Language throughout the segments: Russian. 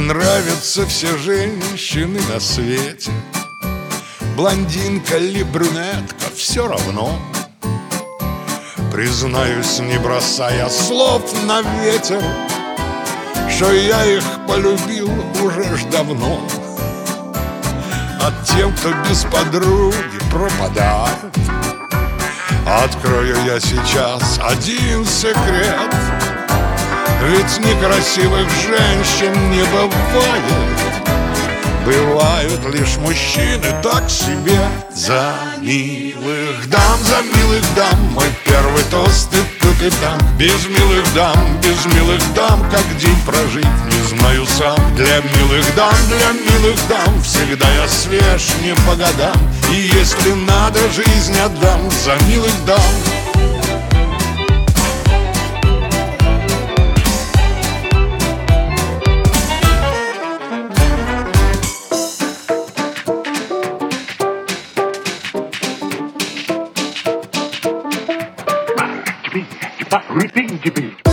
нравятся все женщины на свете. Блондинка ли брюнетка, все равно. Признаюсь, не бросая слов на ветер Что я их полюбил уже ж давно. А тем, кто без подруги пропадает Открою я сейчас один секрет Ведь некрасивых женщин не бывает. Бывают лишь мужчины так себе. За милых дам, за милых дам Мой первый тост и тут и там Без милых дам, без милых дам Как день прожить, не знаю сам. Для милых дам, для милых дам Всегда я свеж не по годам. И если надо, жизнь отдам За милых дам What to be.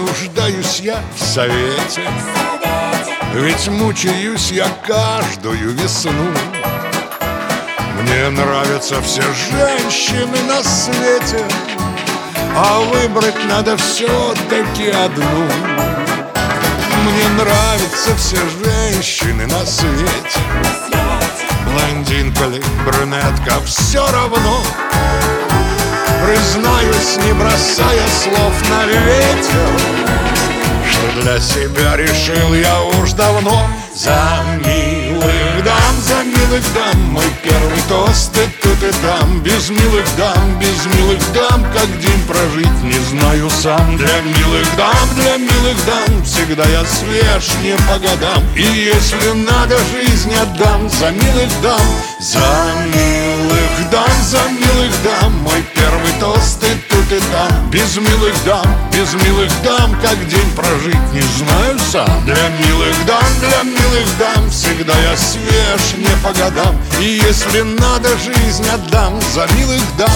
Нуждаюсь я в совете. Ведь мучаюсь я каждую весну. Мне нравятся все женщины на свете А выбрать надо все-таки одну. Мне нравятся все женщины на свете. Блондинка ли, брюнетка, все равно. Признаюсь, не бросая слов на ветер для себя решил я уж давно. За милых дам, за милых дам Мой первый тост и тут и там. Без милых дам, без милых дам Как день прожить не знаю сам. Для милых дам, для милых дам Всегда я свеж не по годам. И если надо, жизнь отдам. За милых дам, за милых дам За милых дам Без милых дам, без милых дам Как день прожить не знаю сам. Для милых дам, для милых дам Всегда я свеж не по годам. И если надо, жизнь отдам За милых дам.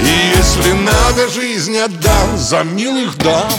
И если надо, жизнь отдам За милых дам